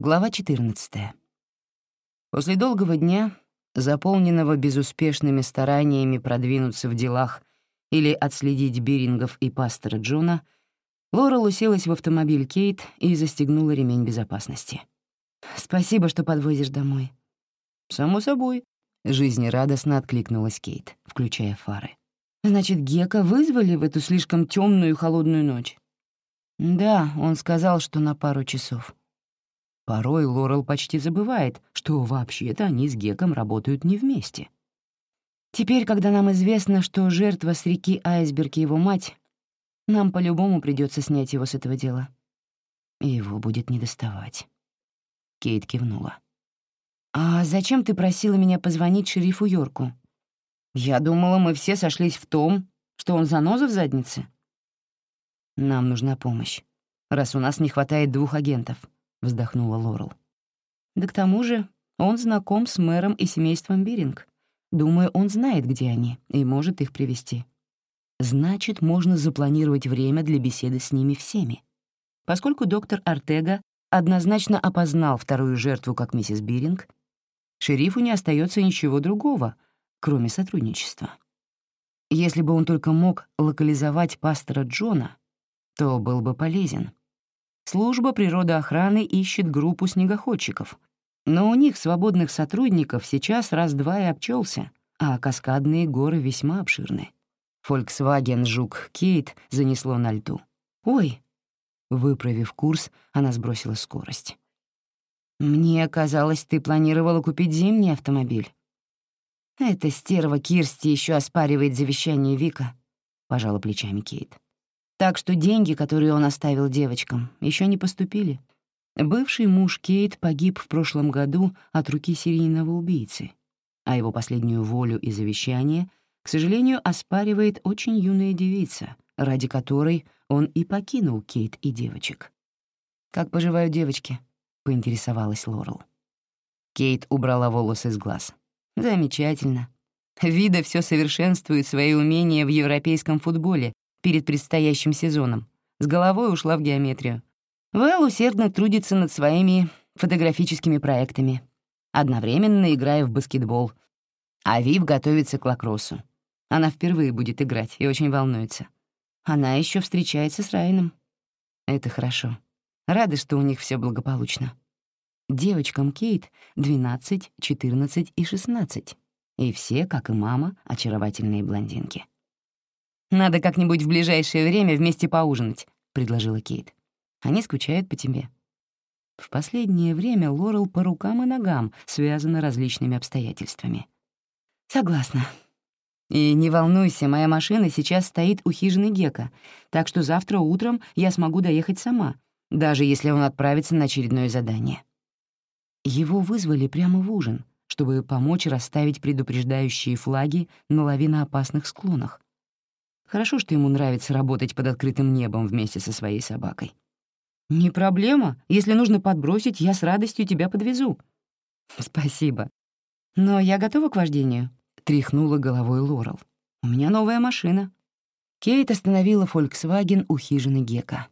Глава 14. После долгого дня, заполненного безуспешными стараниями продвинуться в делах или отследить Бирингов и пастора Джона, Лорел уселась в автомобиль Кейт и застегнула ремень безопасности. «Спасибо, что подвозишь домой». «Само собой», — жизнерадостно откликнулась Кейт, включая фары. «Значит, Гека вызвали в эту слишком темную и холодную ночь?» «Да, он сказал, что на пару часов». Порой Лорел почти забывает, что вообще-то они с Геком работают не вместе. Теперь, когда нам известно, что жертва с реки Айсберг и его мать, нам по-любому придется снять его с этого дела. Его будет недоставать. Кейт кивнула. «А зачем ты просила меня позвонить шерифу Йорку? Я думала, мы все сошлись в том, что он заноза в заднице». «Нам нужна помощь, раз у нас не хватает двух агентов», — вздохнула Лорел. «Да к тому же он знаком с мэром и семейством Биринг. Думаю, он знает, где они, и может их привести. Значит, можно запланировать время для беседы с ними всеми. Поскольку доктор Артега однозначно опознал вторую жертву как миссис Биринг, шерифу не остается ничего другого, кроме сотрудничества. Если бы он только мог локализовать пастора Джона, то был бы полезен. Служба природоохраны ищет группу снегоходчиков, но у них свободных сотрудников сейчас раз-два и обчелся, а каскадные горы весьма обширны. Volkswagen Жук Кейт занесло на льду. «Ой!» Выправив курс, она сбросила скорость. «Мне казалось, ты планировала купить зимний автомобиль». «Эта стерва Кирсти еще оспаривает завещание Вика», — пожала плечами Кейт. «Так что деньги, которые он оставил девочкам, еще не поступили. Бывший муж Кейт погиб в прошлом году от руки серийного убийцы, а его последнюю волю и завещание, к сожалению, оспаривает очень юная девица, ради которой он и покинул Кейт и девочек. «Как поживают девочки?» — поинтересовалась Лорел. Кейт убрала волосы с глаз. «Замечательно. Вида все совершенствует свои умения в европейском футболе перед предстоящим сезоном. С головой ушла в геометрию. Вэл усердно трудится над своими фотографическими проектами, одновременно играя в баскетбол. А Вив готовится к лакроссу. Она впервые будет играть и очень волнуется. Она еще встречается с Райаном. Это хорошо. Рада, что у них все благополучно. Девочкам Кейт 12, 14 и 16. И все, как и мама, очаровательные блондинки. «Надо как-нибудь в ближайшее время вместе поужинать», — предложила Кейт. Они скучают по тебе». В последнее время Лорел по рукам и ногам связана различными обстоятельствами. «Согласна. И не волнуйся, моя машина сейчас стоит у хижины Гека, так что завтра утром я смогу доехать сама, даже если он отправится на очередное задание». Его вызвали прямо в ужин, чтобы помочь расставить предупреждающие флаги на лавиноопасных склонах. Хорошо, что ему нравится работать под открытым небом вместе со своей собакой. «Не проблема. Если нужно подбросить, я с радостью тебя подвезу». «Спасибо. Но я готова к вождению», — тряхнула головой Лорел. «У меня новая машина». Кейт остановила «Фольксваген» у хижины Гека.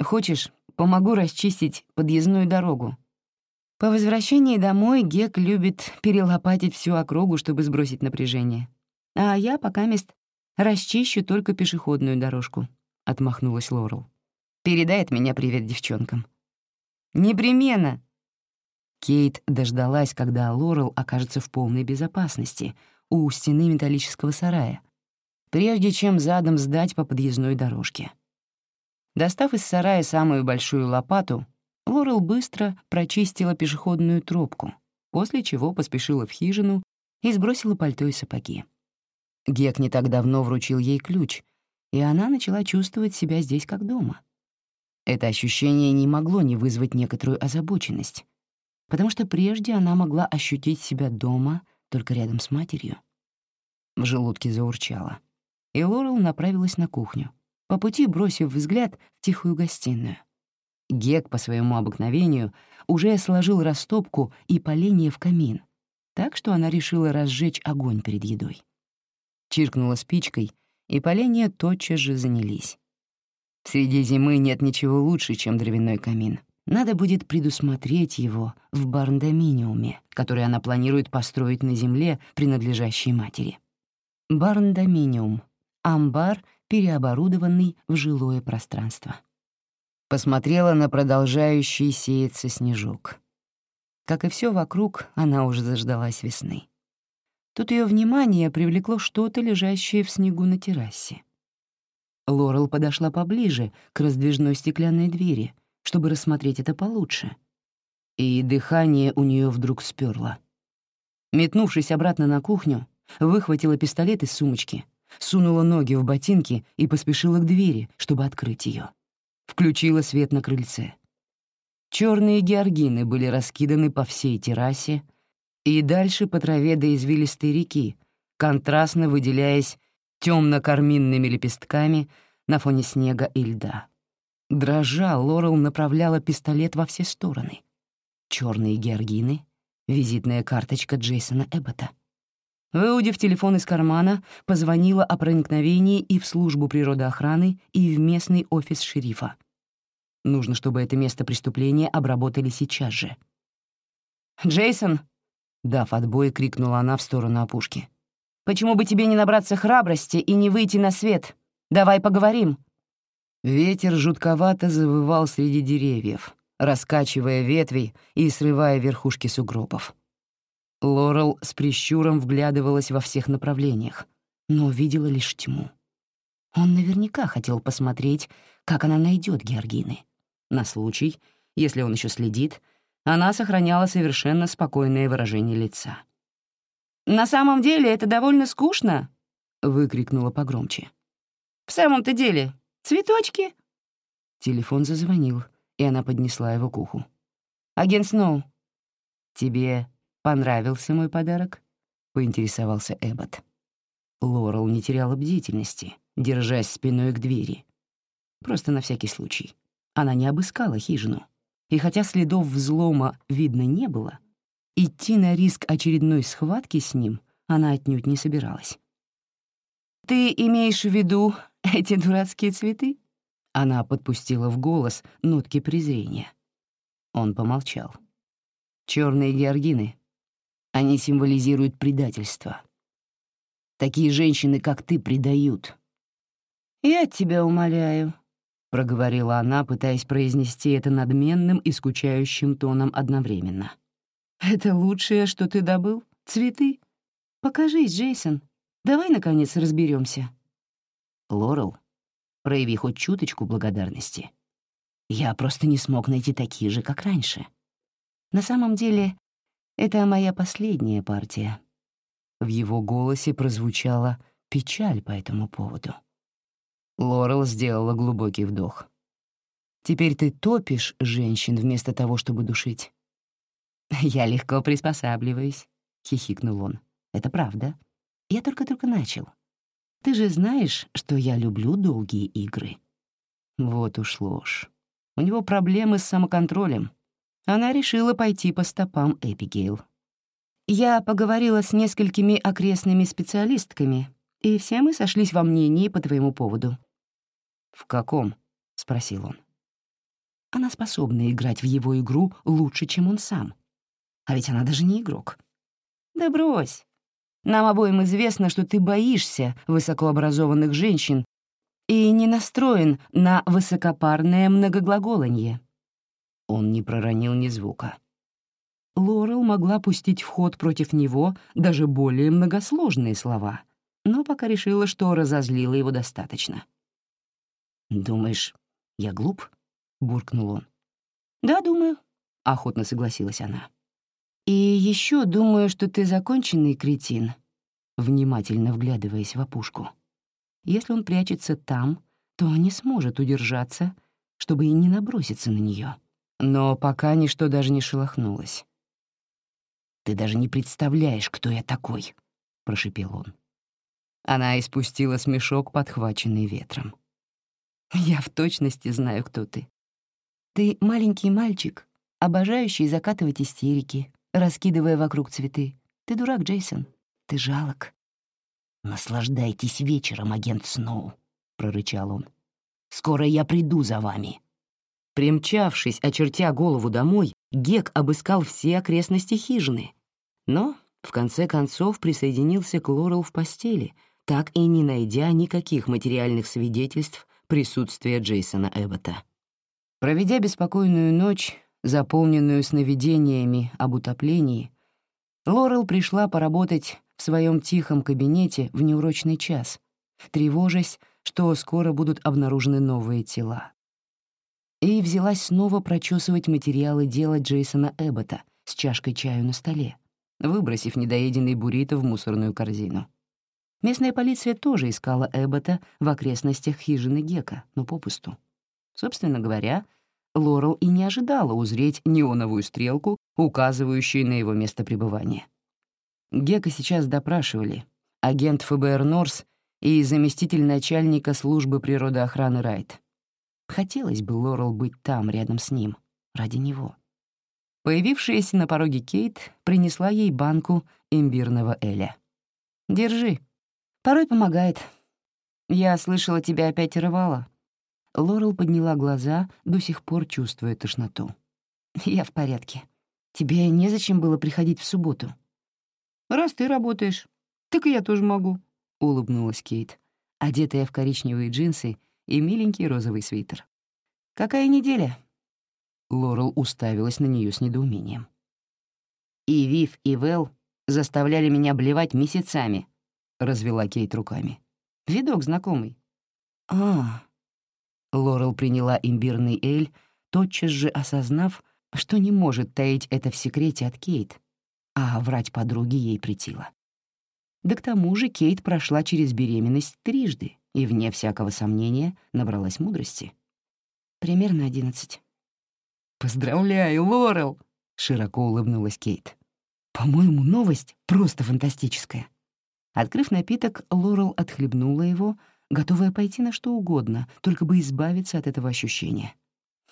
«Хочешь, помогу расчистить подъездную дорогу?» По возвращении домой Гек любит перелопатить всю округу, чтобы сбросить напряжение. А я пока мест расчищу только пешеходную дорожку, — отмахнулась Лорел. Передай от меня привет девчонкам». «Непременно!» Кейт дождалась, когда Лорел окажется в полной безопасности у стены металлического сарая, прежде чем задом сдать по подъездной дорожке. Достав из сарая самую большую лопату, Лорел быстро прочистила пешеходную тропку, после чего поспешила в хижину и сбросила пальто и сапоги. Гек не так давно вручил ей ключ, и она начала чувствовать себя здесь как дома. Это ощущение не могло не вызвать некоторую озабоченность, потому что прежде она могла ощутить себя дома только рядом с матерью. В желудке заурчало, и Лорел направилась на кухню, по пути бросив взгляд в тихую гостиную. Гек, по своему обыкновению, уже сложил растопку и поленье в камин, так что она решила разжечь огонь перед едой. Чиркнула спичкой, и поленья тотчас же занялись. Среди зимы нет ничего лучше, чем дровяной камин. Надо будет предусмотреть его в барндоминиуме, который она планирует построить на земле, принадлежащей матери. Барндоминиум — амбар, переоборудованный в жилое пространство. Посмотрела на продолжающий сеяться снежок. Как и все вокруг, она уже заждалась весны. Тут ее внимание привлекло что-то, лежащее в снегу на террасе. Лорел подошла поближе к раздвижной стеклянной двери, чтобы рассмотреть это получше. И дыхание у нее вдруг сперло. Метнувшись обратно на кухню, выхватила пистолет из сумочки, сунула ноги в ботинки и поспешила к двери, чтобы открыть ее. Включила свет на крыльце. Черные георгины были раскиданы по всей террасе и дальше по траве до извилистой реки, контрастно выделяясь темно-карминными лепестками на фоне снега и льда. Дрожа, Лорел направляла пистолет во все стороны. Черные георгины, визитная карточка Джейсона Эббота. Выудив телефон из кармана, позвонила о проникновении и в службу природоохраны, и в местный офис шерифа. Нужно, чтобы это место преступления обработали сейчас же. «Джейсон!» — дав отбой, крикнула она в сторону опушки. «Почему бы тебе не набраться храбрости и не выйти на свет? Давай поговорим!» Ветер жутковато завывал среди деревьев, раскачивая ветви и срывая верхушки сугробов. Лорел с прищуром вглядывалась во всех направлениях, но видела лишь тьму. Он наверняка хотел посмотреть, как она найдет Георгины. На случай, если он еще следит, она сохраняла совершенно спокойное выражение лица. «На самом деле это довольно скучно», — выкрикнула погромче. «В самом-то деле, цветочки». Телефон зазвонил, и она поднесла его к уху. «Агент Сноу, тебе понравился мой подарок?» — поинтересовался Эббот. Лорел не теряла бдительности, держась спиной к двери. Просто на всякий случай. Она не обыскала хижину. И хотя следов взлома видно не было, идти на риск очередной схватки с ним она отнюдь не собиралась. «Ты имеешь в виду эти дурацкие цветы?» Она подпустила в голос нотки презрения. Он помолчал. Черные георгины. Они символизируют предательство. Такие женщины, как ты, предают». «Я тебя умоляю», проговорила она, пытаясь произнести это надменным и скучающим тоном одновременно. «Это лучшее, что ты добыл? Цветы? Покажись, Джейсон. Давай, наконец, разберемся. «Лорел, прояви хоть чуточку благодарности. Я просто не смог найти такие же, как раньше. На самом деле, это моя последняя партия». В его голосе прозвучала печаль по этому поводу. Лорел сделала глубокий вдох. «Теперь ты топишь женщин вместо того, чтобы душить». «Я легко приспосабливаюсь», — хихикнул он. «Это правда. Я только-только начал. Ты же знаешь, что я люблю долгие игры». Вот уж ложь. У него проблемы с самоконтролем. Она решила пойти по стопам Эпигейл. Я поговорила с несколькими окрестными специалистками, и все мы сошлись во мнении по твоему поводу. «В каком?» — спросил он. Она способна играть в его игру лучше, чем он сам. А ведь она даже не игрок. Да брось. Нам обоим известно, что ты боишься высокообразованных женщин и не настроен на высокопарное многоглаголанье. Он не проронил ни звука. Лорел могла пустить в ход против него даже более многосложные слова, но пока решила, что разозлила его достаточно. «Думаешь, я глуп?» — буркнул он. «Да, думаю», — охотно согласилась она. «И еще думаю, что ты законченный кретин», внимательно вглядываясь в опушку. «Если он прячется там, то не сможет удержаться, чтобы и не наброситься на нее. Но пока ничто даже не шелохнулось. «Ты даже не представляешь, кто я такой», — прошипел он. Она испустила смешок, подхваченный ветром. Я в точности знаю, кто ты. Ты маленький мальчик, обожающий закатывать истерики, раскидывая вокруг цветы. Ты дурак, Джейсон. Ты жалок. «Наслаждайтесь вечером, агент Сноу», — прорычал он. «Скоро я приду за вами». Примчавшись, очертя голову домой, Гек обыскал все окрестности хижины. Но, в конце концов, присоединился к Лорел в постели, так и не найдя никаких материальных свидетельств присутствия Джейсона Эббота. Проведя беспокойную ночь, заполненную сновидениями об утоплении, Лорел пришла поработать в своем тихом кабинете в неурочный час, тревожась, что скоро будут обнаружены новые тела. И взялась снова прочесывать материалы дела Джейсона Эббота с чашкой чаю на столе, выбросив недоеденный буррито в мусорную корзину. Местная полиция тоже искала Эббота в окрестностях хижины Гека, но попусту. Собственно говоря, Лорел и не ожидала узреть неоновую стрелку, указывающую на его место пребывания. Гека сейчас допрашивали агент ФБР Норс и заместитель начальника службы природоохраны Райт. Хотелось бы Лорел быть там, рядом с ним, ради него. Появившаяся на пороге Кейт принесла ей банку имбирного Эля. «Держи. Порой помогает. Я слышала, тебя опять рвало». Лорел подняла глаза, до сих пор чувствуя тошноту. «Я в порядке. Тебе незачем было приходить в субботу». «Раз ты работаешь, так и я тоже могу», — улыбнулась Кейт, одетая в коричневые джинсы и миленький розовый свитер. «Какая неделя?» Лорел уставилась на нее с недоумением. «И Вив, и Вэл заставляли меня блевать месяцами», — развела Кейт руками. «Видок знакомый». «А...» Лорел приняла имбирный эль, тотчас же осознав, что не может таить это в секрете от Кейт, а врать подруге ей притило. Да к тому же Кейт прошла через беременность трижды и, вне всякого сомнения, набралась мудрости. Примерно одиннадцать. «Поздравляю, Лорел!» — широко улыбнулась Кейт. «По-моему, новость просто фантастическая». Открыв напиток, Лорел отхлебнула его, готовая пойти на что угодно, только бы избавиться от этого ощущения.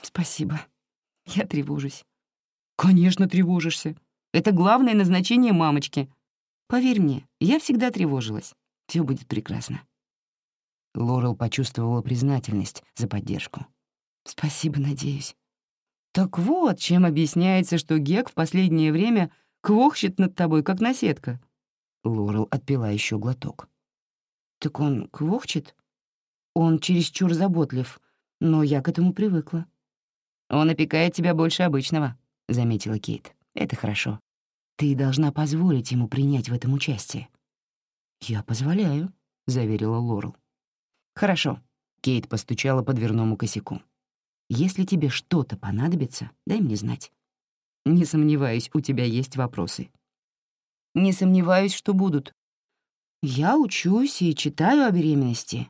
«Спасибо. Я тревожусь». «Конечно, тревожишься. Это главное назначение мамочки», Поверь мне, я всегда тревожилась. Все будет прекрасно». Лорел почувствовала признательность за поддержку. «Спасибо, надеюсь». «Так вот, чем объясняется, что Гек в последнее время квохчет над тобой, как наседка». Лорел отпила еще глоток. «Так он квохчет? Он чересчур заботлив, но я к этому привыкла». «Он опекает тебя больше обычного», — заметила Кейт. «Это хорошо. Ты должна позволить ему принять в этом участие». «Я позволяю», — заверила Лорел. «Хорошо», — Кейт постучала по дверному косяку. «Если тебе что-то понадобится, дай мне знать. Не сомневаюсь, у тебя есть вопросы». «Не сомневаюсь, что будут». «Я учусь и читаю о беременности,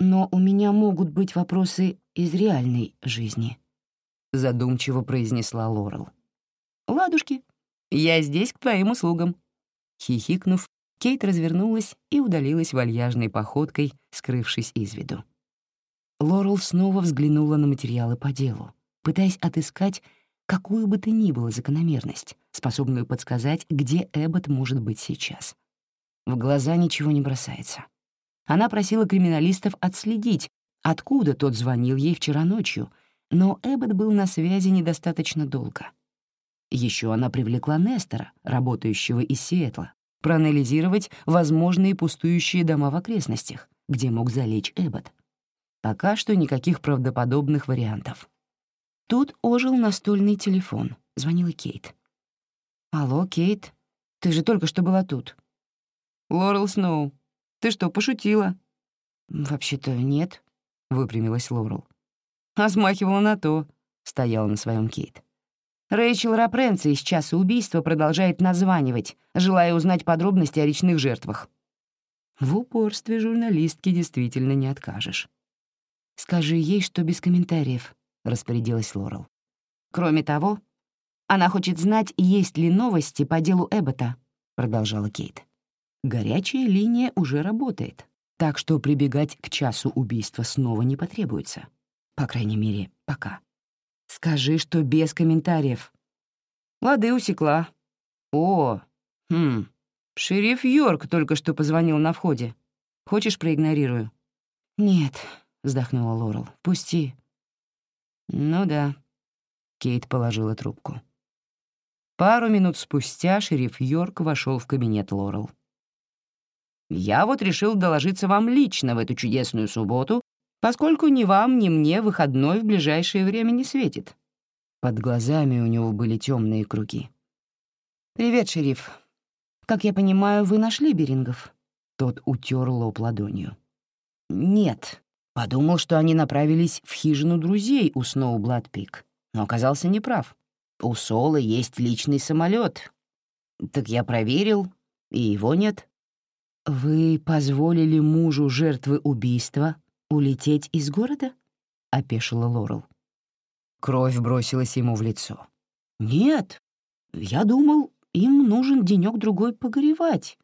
но у меня могут быть вопросы из реальной жизни», — задумчиво произнесла Лорел. «Ладушки», я здесь к твоим услугам». Хихикнув, Кейт развернулась и удалилась вальяжной походкой, скрывшись из виду. Лорел снова взглянула на материалы по делу, пытаясь отыскать какую бы то ни было закономерность, способную подсказать, где Эббот может быть сейчас. В глаза ничего не бросается. Она просила криминалистов отследить, откуда тот звонил ей вчера ночью, но Эббот был на связи недостаточно долго — еще она привлекла Нестора, работающего из Сиэтла, проанализировать возможные пустующие дома в окрестностях, где мог залечь Эббот. Пока что никаких правдоподобных вариантов. Тут ожил настольный телефон. Звонила Кейт. «Алло, Кейт, ты же только что была тут». «Лорел Сноу, ты что, пошутила?» «Вообще-то нет», — выпрямилась Лорел. «А смахивала на то», — стояла на своем Кейт. Рэйчел Рапренци из часа убийства продолжает названивать, желая узнать подробности о речных жертвах. В упорстве журналистки действительно не откажешь. «Скажи ей, что без комментариев», — распорядилась Лорел. «Кроме того, она хочет знать, есть ли новости по делу Эббота», — продолжала Кейт. «Горячая линия уже работает, так что прибегать к часу убийства снова не потребуется. По крайней мере, пока». Скажи, что без комментариев. Лады усекла. О, хм, шериф Йорк только что позвонил на входе. Хочешь, проигнорирую? Нет, вздохнула Лорел. Пусти. Ну да. Кейт положила трубку. Пару минут спустя шериф Йорк вошел в кабинет Лорел. «Я вот решил доложиться вам лично в эту чудесную субботу, поскольку ни вам, ни мне выходной в ближайшее время не светит». Под глазами у него были темные круги. «Привет, шериф. Как я понимаю, вы нашли Берингов?» Тот утер лоб ладонью. «Нет. Подумал, что они направились в хижину друзей у Сноублад-Пик, но оказался неправ. У Солы есть личный самолет. Так я проверил, и его нет. Вы позволили мужу жертвы убийства улететь из города? опешила Лорел. Кровь бросилась ему в лицо. Нет, я думал, им нужен денек-другой погоревать.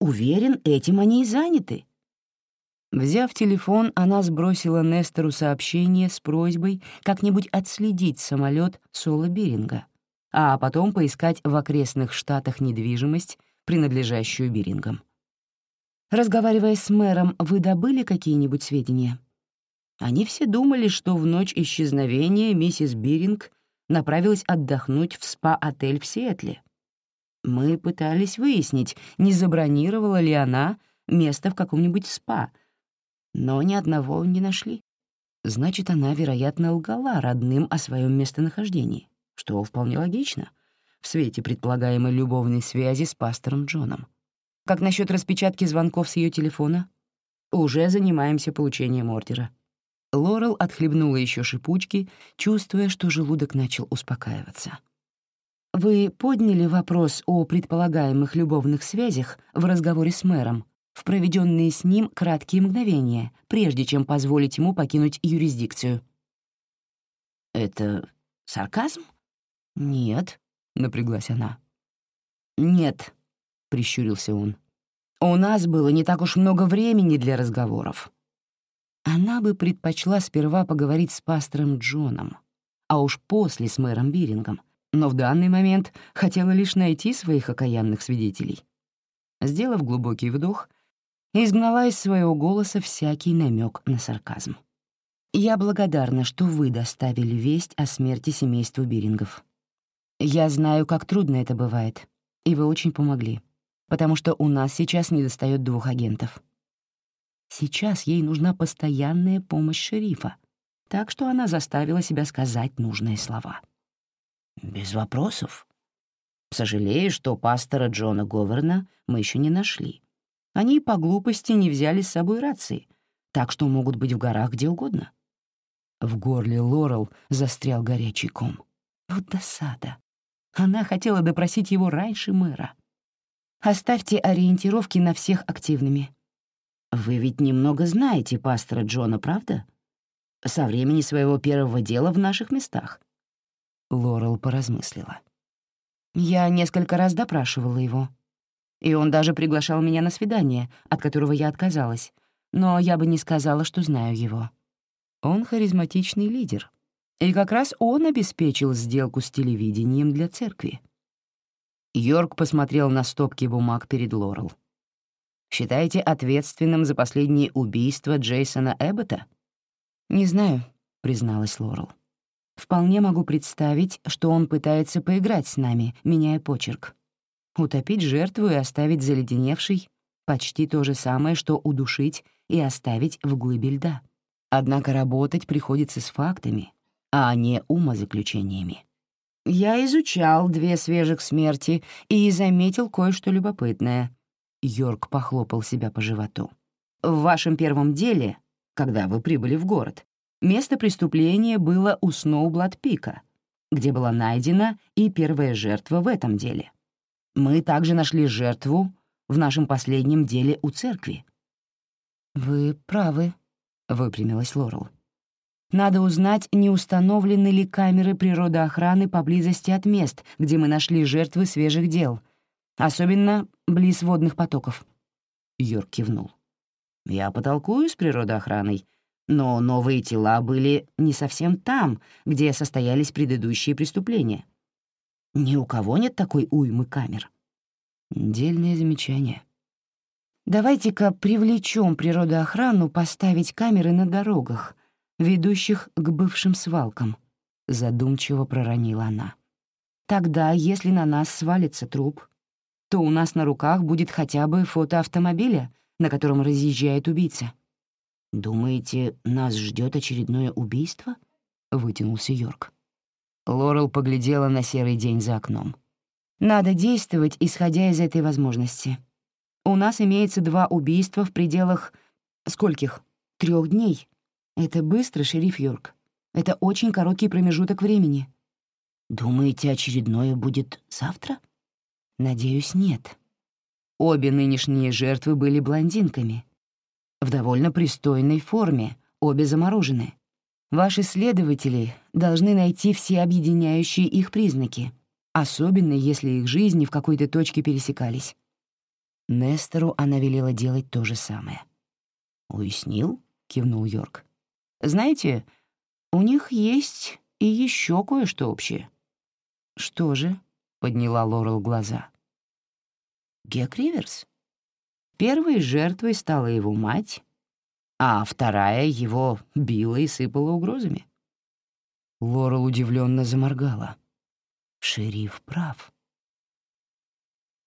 Уверен, этим они и заняты. Взяв телефон, она сбросила Нестору сообщение с просьбой как-нибудь отследить самолет Соло Беринга, а потом поискать в окрестных штатах недвижимость, принадлежащую Берингам. Разговаривая с мэром, вы добыли какие-нибудь сведения? Они все думали, что в ночь исчезновения миссис Биринг направилась отдохнуть в спа-отель в Сиэтле. Мы пытались выяснить, не забронировала ли она место в каком-нибудь спа — но ни одного не нашли. Значит, она, вероятно, лгала родным о своем местонахождении, что вполне логично в свете предполагаемой любовной связи с пастором Джоном. Как насчет распечатки звонков с ее телефона? Уже занимаемся получением ордера. Лорел отхлебнула еще шипучки, чувствуя, что желудок начал успокаиваться. «Вы подняли вопрос о предполагаемых любовных связях в разговоре с мэром, в проведенные с ним краткие мгновения, прежде чем позволить ему покинуть юрисдикцию. «Это сарказм?» «Нет», — напряглась она. «Нет», — прищурился он. «У нас было не так уж много времени для разговоров». Она бы предпочла сперва поговорить с пастором Джоном, а уж после с мэром Бирингом, но в данный момент хотела лишь найти своих окаянных свидетелей. Сделав глубокий вдох, и изгнала из своего голоса всякий намек на сарказм. «Я благодарна, что вы доставили весть о смерти семейства Бирингов. Я знаю, как трудно это бывает, и вы очень помогли, потому что у нас сейчас недостает двух агентов. Сейчас ей нужна постоянная помощь шерифа, так что она заставила себя сказать нужные слова. «Без вопросов. Сожалею, что пастора Джона Говерна мы еще не нашли они по глупости не взяли с собой рации, так что могут быть в горах где угодно. В горле Лорел застрял горячий ком. Вот досада. Она хотела допросить его раньше мэра. Оставьте ориентировки на всех активными. Вы ведь немного знаете пастора Джона, правда? Со времени своего первого дела в наших местах. Лорел поразмыслила. Я несколько раз допрашивала его, и он даже приглашал меня на свидание, от которого я отказалась, но я бы не сказала, что знаю его. Он харизматичный лидер, и как раз он обеспечил сделку с телевидением для церкви. Йорк посмотрел на стопки бумаг перед Лорел. «Считаете ответственным за последнее убийство Джейсона Эббота?» «Не знаю», — призналась Лорел. «Вполне могу представить, что он пытается поиграть с нами, меняя почерк. Утопить жертву и оставить заледеневший — почти то же самое, что удушить и оставить в глыбе льда. Однако работать приходится с фактами, а не умозаключениями. «Я изучал две свежих смерти и заметил кое-что любопытное». Йорк похлопал себя по животу. «В вашем первом деле, когда вы прибыли в город, место преступления было у Сноублад-Пика, где была найдена и первая жертва в этом деле. Мы также нашли жертву в нашем последнем деле у церкви». «Вы правы», — выпрямилась Лорел. «Надо узнать, не установлены ли камеры природоохраны поблизости от мест, где мы нашли жертвы свежих дел, особенно близ водных потоков». Йорк кивнул. «Я потолкую с природоохраной, но новые тела были не совсем там, где состоялись предыдущие преступления. Ни у кого нет такой уймы камер. Дельное замечание. Давайте-ка привлечем природоохрану поставить камеры на дорогах, ведущих к бывшим свалкам», — задумчиво проронила она. «Тогда, если на нас свалится труп, то у нас на руках будет хотя бы фото автомобиля, на котором разъезжает убийца». «Думаете, нас ждет очередное убийство?» — вытянулся Йорк. Лорел поглядела на серый день за окном. «Надо действовать, исходя из этой возможности. У нас имеется два убийства в пределах... скольких? Трех дней. Это быстро, шериф Йорк. Это очень короткий промежуток времени». «Думаете, очередное будет завтра?» «Надеюсь, нет. Обе нынешние жертвы были блондинками. В довольно пристойной форме, обе заморожены. Ваши следователи должны найти все объединяющие их признаки, особенно если их жизни в какой-то точке пересекались. Нестору она велела делать то же самое. «Уяснил?» — кивнул Йорк. «Знаете, у них есть и еще кое-что общее». «Что же?» — подняла Лорел глаза. «Гек Риверс. Первой жертвой стала его мать, а вторая его била и сыпала угрозами». Лорел удивленно заморгала. «Шериф прав.